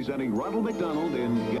presenting Ronald McDonald in...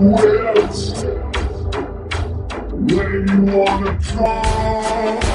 Wait, where you wanna come?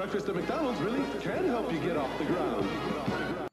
Breakfast at McDonald's really can help you get off the ground.